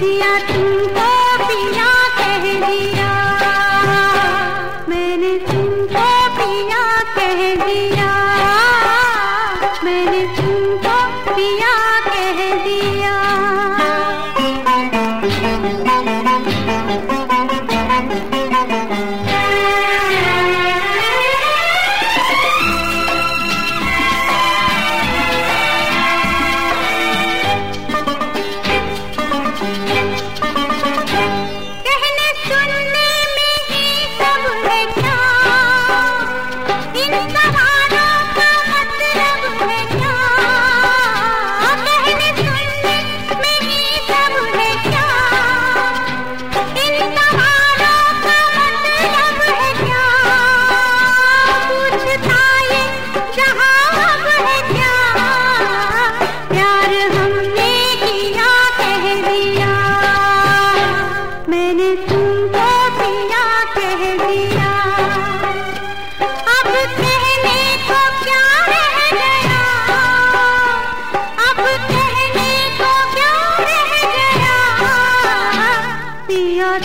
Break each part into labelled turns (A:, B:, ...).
A: दिया तुमको पिया कह दिया। मैंने तुमको पिया कह दिया।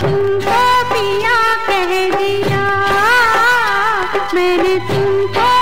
A: तुमको पिया कह दिया। मैंने तुमको